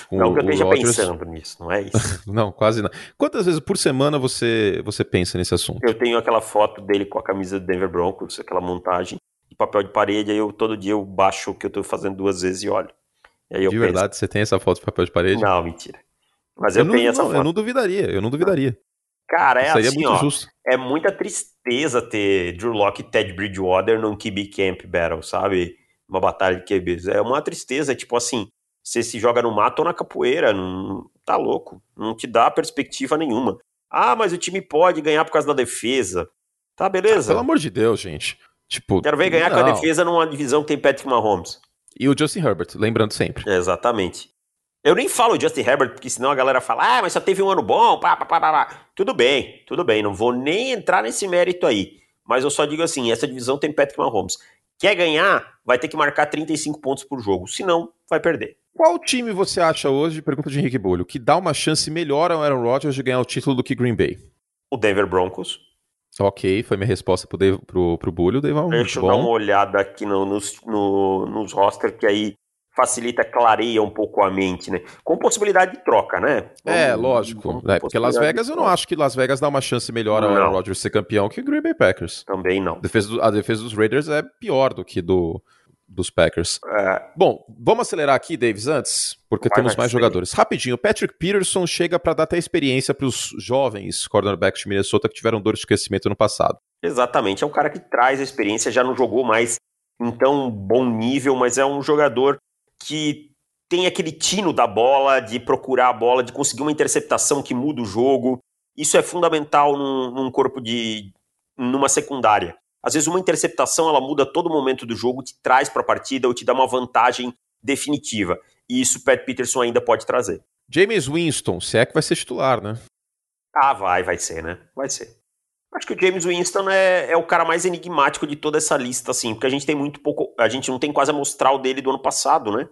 com não que eu esteja Rodgers... pensando nisso, não é isso? não, quase não. Quantas vezes por semana você, você pensa nesse assunto? Eu tenho aquela foto dele com a camisa do Denver Broncos, aquela montagem de papel de parede, aí eu todo dia eu baixo o que eu estou fazendo duas vezes e olho. E de penso, verdade, você tem essa foto de papel de parede? Não, mentira. Mas eu, eu não, tenho essa não, foto. Eu não duvidaria, eu não duvidaria. Cara, é Seria assim, muito ó, justo. é muita tristeza ter Drew Locke e Ted Bridgewater num QB Camp Battle, sabe? Uma batalha de QBs. É uma tristeza, tipo assim, você se joga no mato ou na capoeira. Não... Tá louco. Não te dá perspectiva nenhuma. Ah, mas o time pode ganhar por causa da defesa. Tá, beleza. Ah, pelo amor de Deus, gente. Tipo, Quero ver ganhar não. com a defesa numa divisão que tem Patrick Mahomes. E o Justin Herbert, lembrando sempre. Exatamente. Eu nem falo Justin Herbert, porque senão a galera fala, ah, mas só teve um ano bom, pá, pá, pá, pá, pá. Tudo bem, tudo bem, não vou nem entrar nesse mérito aí. Mas eu só digo assim, essa divisão tem Patrick Mahomes. Quer ganhar, vai ter que marcar 35 pontos por jogo, senão vai perder. Qual time você acha hoje, pergunta de Henrique Bolho, que dá uma chance melhor ao Aaron Rodgers de ganhar o título do que Green Bay? O Denver Broncos. Ok, foi minha resposta pro, Dave, pro, pro Bulho. Dave, um Deixa eu bom. dar uma olhada aqui no, nos, no, nos roster, que aí facilita, clareia um pouco a mente, né? Com possibilidade de troca, né? É, lógico. né? Porque Las Vegas, eu não acho que Las Vegas dá uma chance melhor ao Não. Aaron Rodgers ser campeão que o Green Bay Packers. Também não. A defesa, do- a defesa dos Raiders é pior do que do, dos Packers. É, Bom, vamos acelerar aqui, Davis, antes, porque Vai, temos mais jogadores. Rapidinho, Patrick Peterson chega para dar até experiência para os jovens cornerbacks de Minnesota que tiveram dores de crescimento no passado. Exatamente, é um cara que traz a experiência, já não jogou mais em tão bom nível, mas é um jogador que tem aquele tino da bola, de procurar a bola, de conseguir uma interceptação que muda o jogo. Isso é fundamental num, num corpo de. numa secundária. Às vezes uma interceptação ela muda todo momento do jogo, te traz para a partida ou te dá uma vantagem definitiva. E isso o Pat Peterson ainda pode trazer. James Winston, se é que vai ser titular, né? Ah, vai, vai ser, né? Vai ser. Acho que o James Winston é, é o cara mais enigmático de toda essa lista, assim, porque a gente tem muito pouco. A gente não tem quase amostral dele do ano passado, né?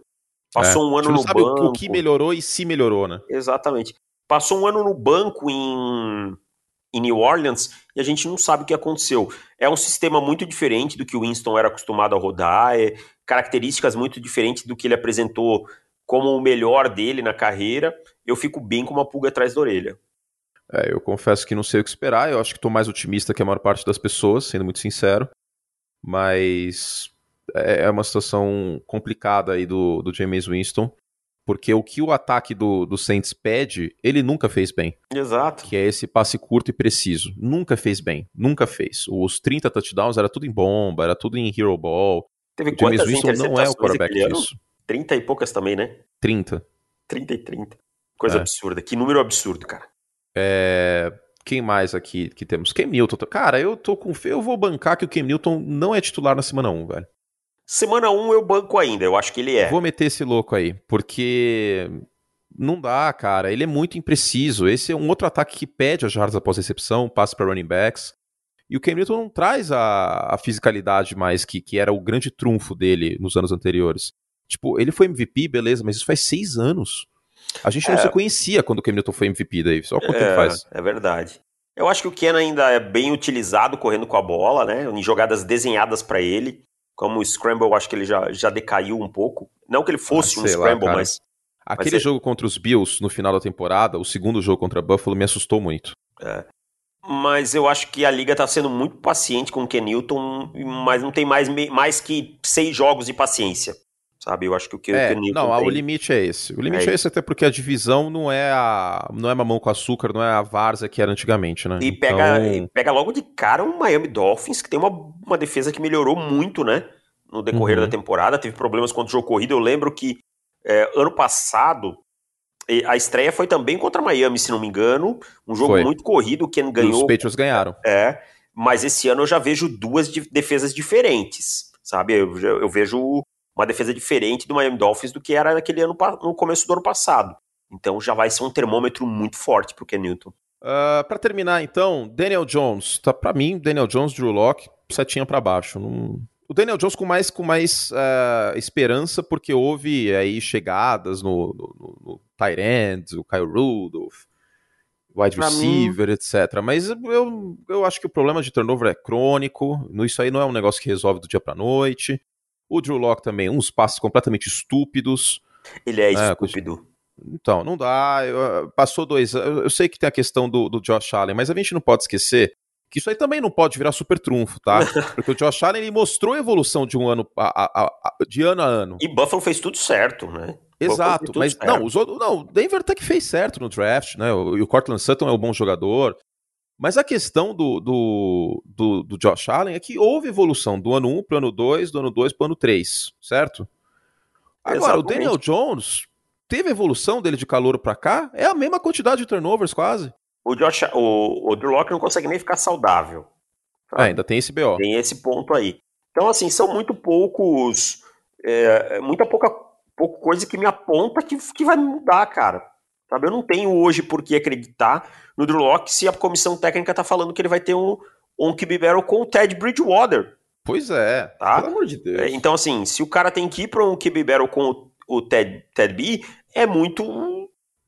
Passou É. um A ano gente não no sabe o- banco. o que melhorou e se melhorou, né? Exatamente. Passou um ano no banco em, em New Orleans e a gente não sabe o que aconteceu. É um sistema muito diferente do que o Winston era acostumado a rodar, é características muito diferentes do que ele apresentou como o melhor dele na carreira. Eu fico bem com uma pulga atrás da orelha. É, eu confesso que não sei o que esperar. Eu acho que estou mais otimista que a maior parte das pessoas, sendo muito sincero. Mas é é uma situação complicada aí do, do James Winston. Porque o que o ataque do, do Saints pede, ele nunca fez bem. Exato. Que é esse passe curto e preciso. Nunca fez bem. Nunca fez. Os 30 touchdowns era tudo em bomba, era tudo em hero ball. Teve O James Winston não é o quarterback disso. 30 e poucas também, né? 30. 30 e 30. Coisa É. absurda. Que número absurdo, cara. É, Quem mais aqui que temos? Cam Newton. Cara, eu tô com fé. Eu vou bancar que o Cam Newton não é titular na semana 1, velho. Semana 1 eu banco ainda, eu acho que ele é. Vou meter esse louco aí, porque não dá, cara. Ele é muito impreciso. Esse é um outro ataque que pede as jardas após recepção, passe para running backs. E o Cam Newton não traz a, a fisicalidade mais que, que era o grande trunfo dele nos anos anteriores. Tipo, ele foi MVP, beleza, mas isso faz seis anos. A gente não É. se conhecia quando o Newton foi MVP, Davis. Olha quanto é, faz. é verdade. Eu acho que o Ken ainda é bem utilizado correndo com a bola, né? Em jogadas desenhadas pra ele. Como o Scramble, eu acho que ele já, já decaiu um pouco. Não que ele fosse Ah, um lá, Scramble, cara. mas Aquele Mas é- jogo contra os Bills no final da temporada, o segundo jogo contra Buffalo, me assustou muito. Mas eu acho que a liga tá sendo muito paciente com o Ken Newton, mas não tem mais, mais que seis jogos de paciência. Sabe? Eu acho que o que o É, Ken Newton não, ah, tem... o limite é esse. O limite É é, esse até porque a divisão não é a não é mamão com açúcar, não é a várzea que era antigamente, né? E pega, Então, e pega logo de cara um Miami Dolphins, que tem uma, uma defesa que melhorou muito, né? No decorrer Uhum. da temporada. Teve problemas contra o jogo corrido. Eu lembro que é, ano passado e a estreia foi também contra Miami, se não me engano. Um jogo Foi. muito corrido. Quem os ganhou Patriots ganharam. é. Mas esse ano eu já vejo duas defesas diferentes, sabe? Eu, eu vejo uma defesa diferente do Miami Dolphins do que era naquele ano no começo do ano passado. Então já vai ser um termômetro muito forte pro Ken Newton. Uh, para terminar, então, Daniel Jones. Tá para mim, Daniel Jones, Drew Locke, setinha para baixo. Não- O Daniel Jones com mais, com mais uh, esperança, porque houve aí chegadas no, no, no, no end, o Kyle Rudolph, wide Pra receiver, etc. Mas eu, eu acho que o problema de turnover é crônico. Isso aí não é um negócio que resolve do dia pra noite. O Drew Locke também, uns passos completamente estúpidos. Ele é É, estúpido. Então, não dá. eu- passou dois anos. Eu, eu sei que tem a questão do, do Josh Allen, mas a gente não pode esquecer que isso aí também não pode virar super trunfo, tá? Porque o Josh Allen ele mostrou evolução de um ano a, a- a- de ano a ano. E Buffalo fez tudo certo, né? Exato, mas certo. não, os outros, não, Denver até que fez certo no draft, né? O- E o Cortland Sutton é um bom jogador. Mas a questão do, do, do, do Josh Allen é que houve evolução do ano 1 pro ano 2, do ano 2 pro ano 3, certo? Agora, o Exatamente. Daniel Jones teve evolução dele de calor para cá? É a mesma quantidade de turnovers, quase. O, Josh, o, o Drew Locke não consegue nem ficar saudável. Ah, ainda tem esse BO. Tem esse ponto aí. Então, assim, são muito poucos. É, muita pouca, pouca coisa que me aponta que, que vai mudar, cara. Sabe? Eu não tenho hoje por que acreditar no Drew Locke se a comissão técnica tá falando que ele vai ter um, um QB Battle com o Ted Bridgewater. Pois é, tá? pelo amor de Deus. É, então, assim, se o cara tem que ir pra um QB Battle com o, o Ted, Ted B, é muito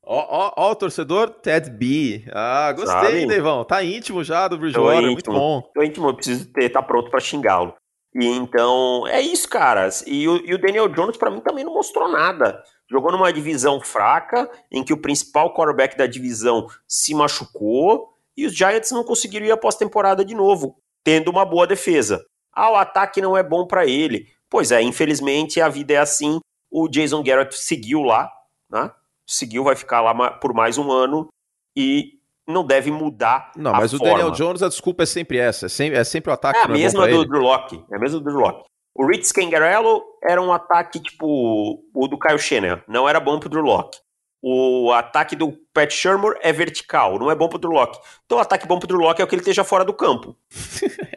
Ó, ó, ó, o torcedor Ted B. Ah, gostei, Devão. Tá íntimo já do Bridgewater, muito bom. Tô íntimo, eu preciso ter, tá pronto para xingá-lo. E então, é isso, cara. E o, e o Daniel Jones, para mim, também não mostrou nada. Jogou numa divisão fraca, em que o principal quarterback da divisão se machucou, e os Giants não conseguiram ir à pós-temporada de novo, tendo uma boa defesa. Ah, o ataque não é bom para ele. Pois é, infelizmente a vida é assim. O Jason Garrett seguiu lá, né? seguiu, vai ficar lá por mais um ano e não deve mudar. Não, mas forma. o Daniel Jones, a desculpa é sempre essa. É sempre, é sempre o ataque. É a mesma é do Drew Locke. É a mesma do Drew Locke. O Rich Scangarello era um ataque tipo o do Kyle Shanahan. Não era bom pro Drew Locke. O ataque do Pat Shermer é vertical, não é bom pro Drew Locke. Então o ataque bom pro Drew Locke é o que ele esteja fora do campo.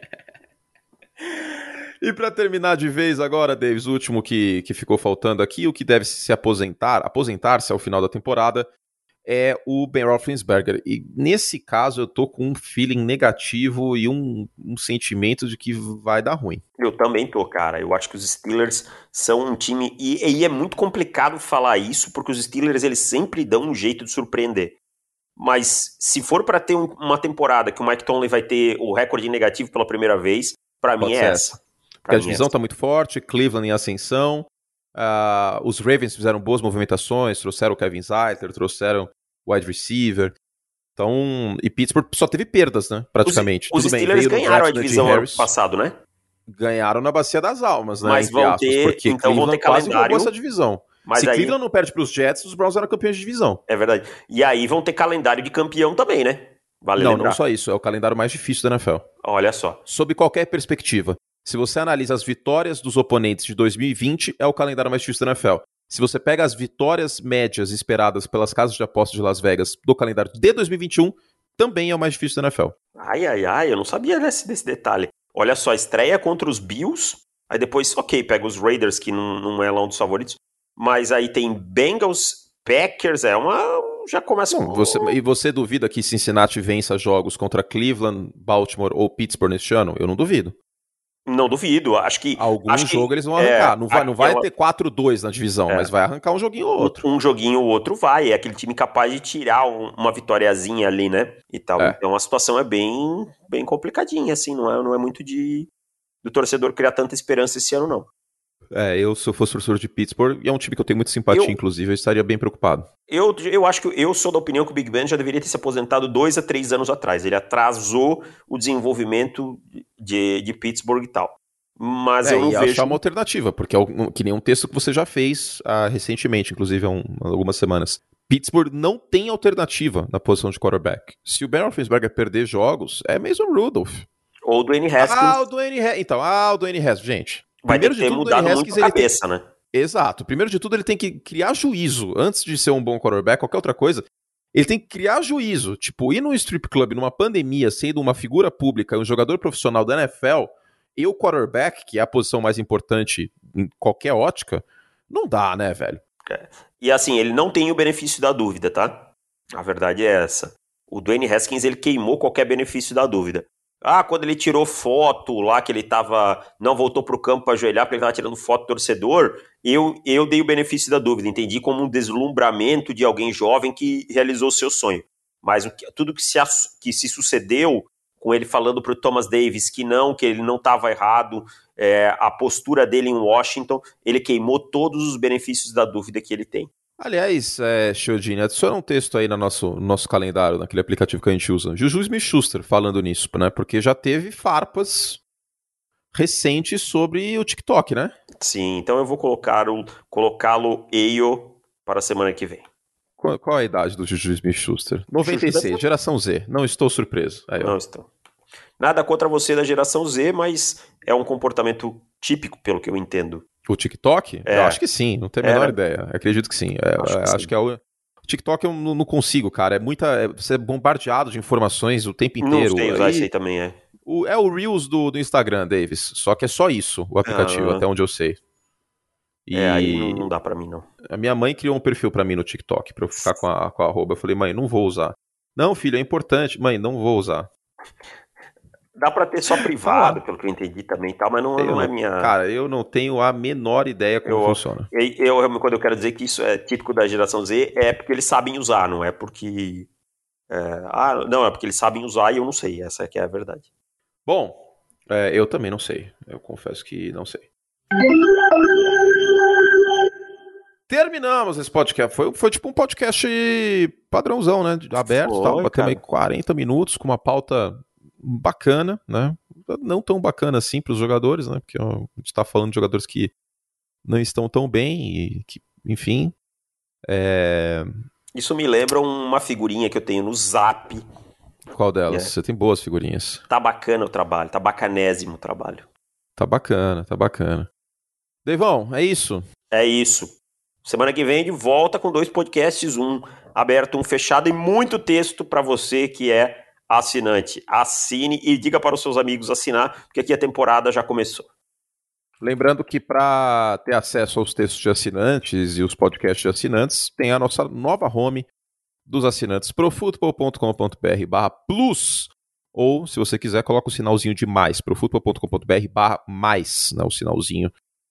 E para terminar de vez agora, Davis, o último que, que ficou faltando aqui, o que deve se aposentar, aposentar-se ao final da temporada, é o Ben Roethlisberger. E nesse caso eu tô com um feeling negativo e um, um sentimento de que vai dar ruim. Eu também tô, cara. Eu acho que os Steelers são um time e, e é muito complicado falar isso porque os Steelers eles sempre dão um jeito de surpreender. Mas se for para ter um, uma temporada que o Mike Tomlin vai ter o recorde negativo pela primeira vez, para mim é essa. essa. Porque a divisão está muito forte, Cleveland em ascensão. Uh, os Ravens fizeram boas movimentações, trouxeram o Kevin Zeitler, trouxeram o wide receiver. Então, e Pittsburgh só teve perdas, né? Praticamente. Os, os Steelers bem, ganharam a divisão ano passado, né? Ganharam na bacia das almas, né? Mas vão aspas, ter, porque então Cleveland vão ter quase roubou essa divisão. Mas Se aí... Cleveland não perde para os Jets, os Browns eram campeões de divisão. É verdade. E aí vão ter calendário de campeão também, né? Vale não, lembrar. não só isso. É o calendário mais difícil da NFL. Olha só. Sob qualquer perspectiva. Se você analisa as vitórias dos oponentes de 2020, é o calendário mais difícil da NFL. Se você pega as vitórias médias esperadas pelas casas de apostas de Las Vegas do calendário de 2021, também é o mais difícil da NFL. Ai, ai, ai, eu não sabia desse, desse detalhe. Olha só, estreia contra os Bills, aí depois, ok, pega os Raiders, que não, não é lá um dos favoritos, mas aí tem Bengals, Packers, é uma. Já começa não, você, E você duvida que Cincinnati vença jogos contra Cleveland, Baltimore ou Pittsburgh neste ano? Eu não duvido. Não duvido. Acho que. Algum acho jogo que, eles vão arrancar. É, não vai, não vai ter 4-2 na divisão, é, mas vai arrancar um joguinho ou outro. Um, joguinho ou outro vai. É aquele time capaz de tirar um, uma vitóriazinha ali, né? E tal. É. Então a situação é bem, bem complicadinha, assim. Não é, não é muito de do torcedor criar tanta esperança esse ano, não. É, eu, se eu fosse professor de Pittsburgh, e é um time que eu tenho muita simpatia, eu, inclusive, eu estaria bem preocupado. Eu, eu acho que eu sou da opinião que o Big Ben já deveria ter se aposentado dois a três anos atrás. Ele atrasou o desenvolvimento de, de Pittsburgh e tal. Mas é, eu não e vejo. achar uma alternativa, porque é que nem um texto que você já fez ah, recentemente, inclusive há um, algumas semanas. Pittsburgh não tem alternativa na posição de quarterback. Se o Ben Roethlisberger perder jogos, é Mason Rudolph. Ou o Dwayne Haskins. Ah, o Dwayne Haskins. Então, ah, o Dwayne Haskins. Gente, Vai primeiro ter de tudo, mudado Dwayne Haskins, muito a cabeça, tem... né? Exato. Primeiro de tudo, ele tem que criar juízo. Antes de ser um bom quarterback, qualquer outra coisa, ele tem que criar juízo. Tipo, ir num strip club, numa pandemia, sendo uma figura pública, um jogador profissional da NFL e o quarterback, que é a posição mais importante em qualquer ótica, não dá, né, velho? É. E assim, ele não tem o benefício da dúvida, tá? A verdade é essa. O Dwayne Haskins, ele queimou qualquer benefício da dúvida. Ah, quando ele tirou foto lá, que ele tava. Não voltou pro campo para ajoelhar, porque ele tava tirando foto do torcedor, eu, eu dei o benefício da dúvida. Entendi como um deslumbramento de alguém jovem que realizou seu sonho. Mas tudo que se, que se sucedeu com ele falando para o Thomas Davis que não, que ele não estava errado, é, a postura dele em Washington, ele queimou todos os benefícios da dúvida que ele tem. Aliás, é, Chiodini, adiciona um texto aí no nosso, nosso calendário, naquele aplicativo que a gente usa. Juju Smith-Schuster falando nisso, né? Porque já teve farpas recentes sobre o TikTok, né? Sim, então eu vou colocar o, colocá-lo EIO para a semana que vem. Qual, qual a idade do Juju Smith-Schuster? 96, geração Z. Não estou surpreso. Aí, Não estou. Nada contra você da geração Z, mas é um comportamento típico, pelo que eu entendo. O TikTok? É. Eu acho que sim, não tenho a menor É. ideia. Acredito que sim. É, Acho que acho, sim. que é o. TikTok eu não, consigo, cara. É muita. é- você é bombardeado de informações o tempo inteiro. Não sei usar isso aí também, é. o- é o Reels do, do Instagram, Davis. Só que é só isso, o aplicativo, Ah. até onde eu sei. E É, aí não, não dá pra mim, não. a minha mãe criou um perfil pra mim no TikTok, pra eu ficar com a, com a arroba. Eu falei, mãe, não vou usar. Não, filho, é importante. Mãe, não vou usar. Dá pra ter só privado, pelo que eu entendi também e tal, mas não, Eu não é minha. Cara, eu não tenho a menor ideia como Eu- funciona. Eu, eu- quando eu quero dizer que isso é típico da geração Z, é porque eles sabem usar, não é porque. é, ah, não, é porque eles sabem usar e eu não sei. Essa é que é a verdade. Bom, é, eu também não sei. Eu confesso que não sei. Terminamos esse podcast. Foi, foi tipo um podcast padrãozão, né? Aberto, Foi, tal, cara. meio 40 minutos com uma pauta bacana, né? Não tão bacana assim para os jogadores, né? Porque ó, a gente tá falando de jogadores que não estão tão bem e que, enfim. É... Isso me lembra uma figurinha que eu tenho no Zap. Qual delas? É. Você tem boas figurinhas. Tá bacana o trabalho, tá bacanésimo o trabalho. Tá bacana, tá bacana. Deivão, é isso. É isso. Semana que vem de volta com dois podcasts, um aberto, um fechado e muito texto para você que é assinante. Assine e diga para os seus amigos assinar, porque aqui a temporada já começou. Lembrando que para ter acesso aos textos de assinantes e os podcasts de assinantes, tem a nossa nova home dos assinantes profutbol.com.br barra plus ou, se você quiser, coloca o sinalzinho de mais, profutbol.com.br barra mais, né, o sinalzinho,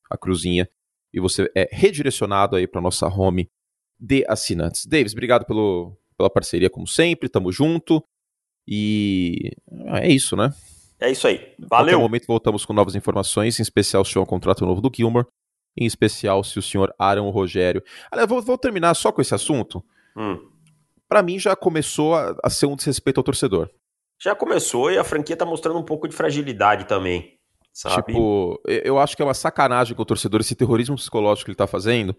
a cruzinha, e você é redirecionado aí para nossa home de assinantes. Davis, obrigado pelo, pela parceria como sempre, tamo junto, e é isso, né? É isso aí. Valeu. momento voltamos com novas informações, em especial se um contrato novo do Gilmore, em especial se o senhor Aaron Rogério. Aliás, vou, vou terminar só com esse assunto. Hum. Pra mim já começou a, a ser um desrespeito ao torcedor. Já começou e a franquia tá mostrando um pouco de fragilidade também. Sabe? Tipo, eu eu acho que é uma sacanagem com o torcedor, esse terrorismo psicológico que ele tá fazendo.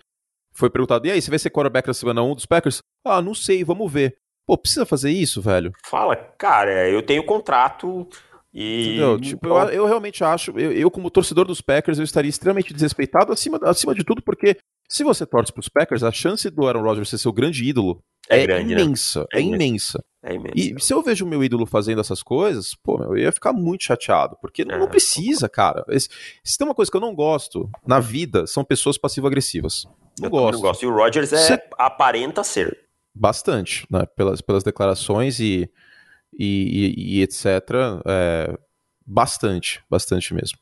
Foi perguntado, e aí, você vai ser quarterback na semana 1 dos Packers? Ah, não sei, vamos ver. Pô, precisa fazer isso, velho? Fala, cara, eu tenho contrato e. Entendeu? Tipo, eu, eu realmente acho, eu, eu, como torcedor dos Packers, eu estaria extremamente desrespeitado acima, acima de tudo, porque se você torce pros Packers, a chance do Aaron Rodgers ser seu grande ídolo É é, grande, né? imensa, É é, imensa. imensa. É imenso. E se eu vejo o meu ídolo fazendo essas coisas, pô, meu, eu ia ficar muito chateado, porque não, É. não precisa, cara. Esse- se tem uma coisa que eu não gosto na vida, ssão pessoas passivo-agressivas. Não Eu gosto. não gosto. E o Rodgers é, Cê- aparenta ser. Bastante, né? Pelas, pelas declarações e, e, e- e etc. é, bastante, bastante mesmo.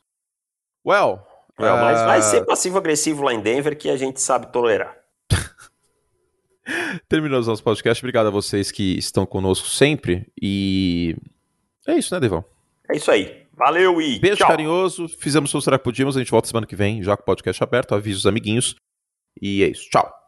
Well. Não, mas ah, vai ser passivo-agressivo lá em Denver que a gente sabe tolerar. Terminamos nosso podcast. Obrigado a vocês que estão conosco sempre. E é isso, né, Devão? É isso aí. Valeu e Beijo tchau. carinhoso. Fizemos o Será que Podíamos. A gente volta semana que vem, já com o podcast aberto. Avisa os amiguinhos. E é isso. Tchau.